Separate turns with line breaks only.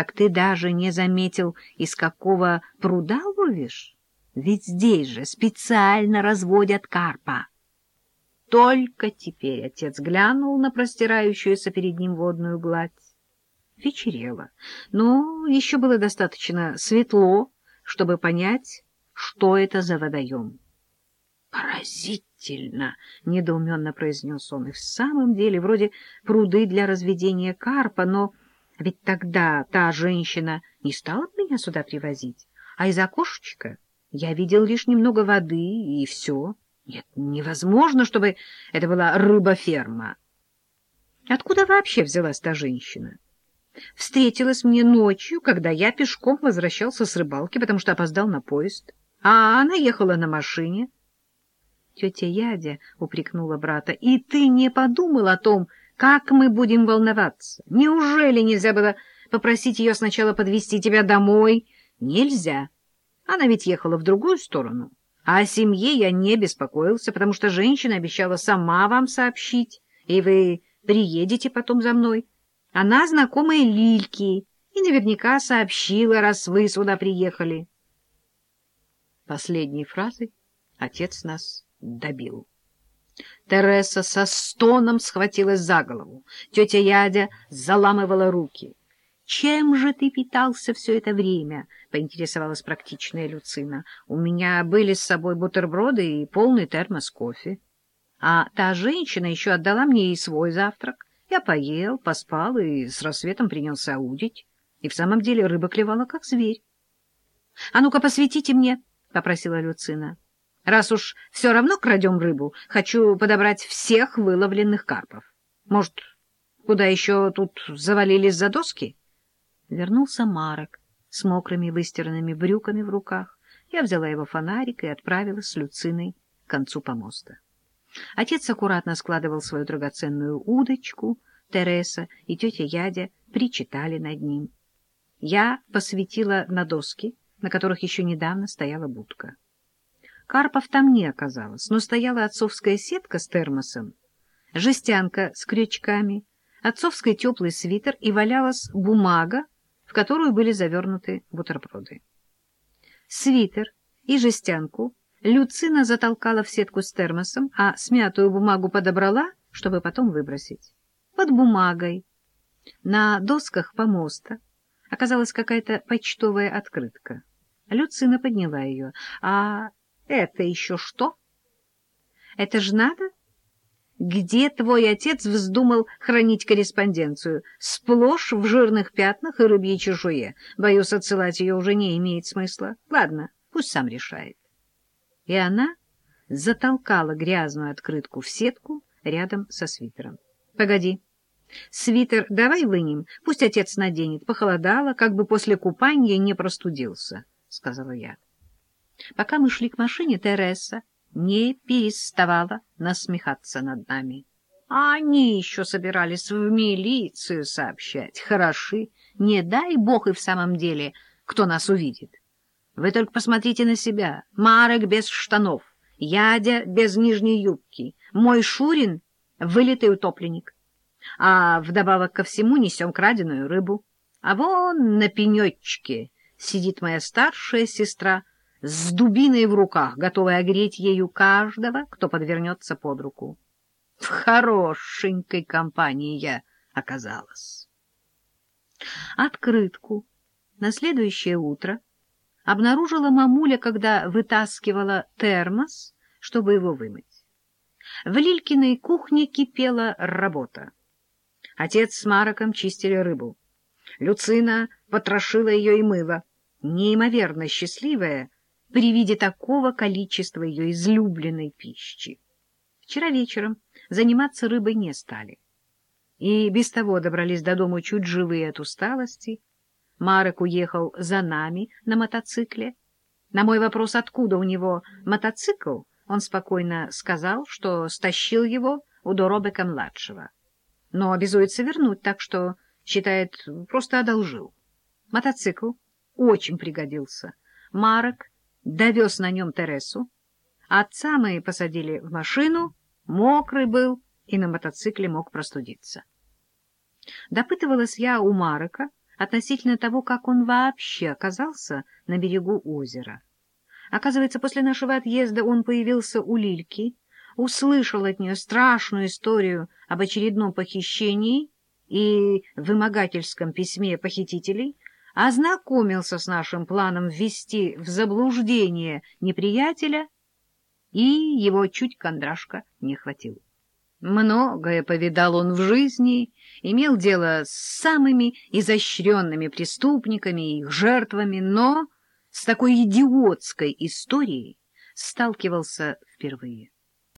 Так ты даже не заметил, из какого пруда ловишь? Ведь здесь же специально разводят карпа. Только теперь отец глянул на простирающуюся перед ним водную гладь. Вечерело, но еще было достаточно светло, чтобы понять, что это за водоем. «Поразительно!» — недоуменно произнес он. «И в самом деле вроде пруды для разведения карпа, но ведь тогда та женщина не стала бы меня сюда привозить, а из окошечка я видел лишь немного воды, и все. Нет, невозможно, чтобы это была рыба-ферма. Откуда вообще взялась та женщина?» Встретилась мне ночью, когда я пешком возвращался с рыбалки, потому что опоздал на поезд. А она ехала на машине. Тетя Ядя упрекнула брата. — И ты не подумал о том, как мы будем волноваться? Неужели нельзя было попросить ее сначала подвезти тебя домой? — Нельзя. Она ведь ехала в другую сторону. А о семье я не беспокоился, потому что женщина обещала сама вам сообщить, и вы приедете потом за мной. Она знакомая Лильки и наверняка сообщила, раз вы сюда приехали. Последней фразой отец нас добил. Тереса со стоном схватилась за голову. Тетя Ядя заламывала руки. — Чем же ты питался все это время? — поинтересовалась практичная Люцина. — У меня были с собой бутерброды и полный термос кофе. А та женщина еще отдала мне и свой завтрак. Я поел, поспал и с рассветом принялся удить. И в самом деле рыба клевала, как зверь. — А ну-ка, посветите мне, — попросила Люцина. — Раз уж все равно крадем рыбу, хочу подобрать всех выловленных карпов. Может, куда еще тут завалились за доски? Вернулся Марок с мокрыми выстиранными брюками в руках. Я взяла его фонарик и отправилась с Люциной к концу помоста. Отец аккуратно складывал свою драгоценную удочку, Тереса и тетя Ядя причитали над ним. Я посветила на доски, на которых еще недавно стояла будка. Карпов там не оказалось, но стояла отцовская сетка с термосом, жестянка с крючками, отцовский теплый свитер и валялась бумага, в которую были завернуты бутерброды. Свитер и жестянку Люцина затолкала в сетку с термосом, а смятую бумагу подобрала, чтобы потом выбросить. Под бумагой на досках помоста оказалась какая-то почтовая открытка. Люцина подняла ее. — А это еще что? — Это ж надо? Где твой отец вздумал хранить корреспонденцию? Сплошь в жирных пятнах и рыбьей чешуе. Боюсь, отсылать ее уже не имеет смысла. Ладно, пусть сам решает и она затолкала грязную открытку в сетку рядом со свитером. — Погоди. Свитер давай вынем, пусть отец наденет. Похолодало, как бы после купания не простудился, — сказала я. Пока мы шли к машине, Тереса не переставала насмехаться над нами. А они еще собирались в милицию сообщать. Хороши. Не дай бог и в самом деле, кто нас увидит. Вы только посмотрите на себя. Марек без штанов, Ядя без нижней юбки, мой Шурин — вылитый утопленник. А вдобавок ко всему несем краденую рыбу. А вон на пенечке сидит моя старшая сестра с дубиной в руках, готовая огреть ею каждого, кто подвернется под руку. В хорошенькой компании я оказалась. Открытку на следующее утро обнаружила мамуля, когда вытаскивала термос, чтобы его вымыть. В Лилькиной кухне кипела работа. Отец с Мароком чистили рыбу. Люцина потрошила ее и мыла, неимоверно счастливая при виде такого количества ее излюбленной пищи. Вчера вечером заниматься рыбой не стали. И без того добрались до дома чуть живые от усталости, Марек уехал за нами на мотоцикле. На мой вопрос, откуда у него мотоцикл, он спокойно сказал, что стащил его у Доробека-младшего. Но обязуется вернуть, так что, считает, просто одолжил. Мотоцикл очень пригодился. Марек довез на нем Тересу. Отца мы посадили в машину, мокрый был и на мотоцикле мог простудиться. Допытывалась я у Марека, относительно того, как он вообще оказался на берегу озера. Оказывается, после нашего отъезда он появился у Лильки, услышал от нее страшную историю об очередном похищении и вымогательском письме похитителей, ознакомился с нашим планом ввести в заблуждение неприятеля, и его чуть кондрашка не хватил. Многое повидал он в жизни, имел дело с самыми изощренными преступниками и их жертвами, но с такой идиотской историей сталкивался впервые.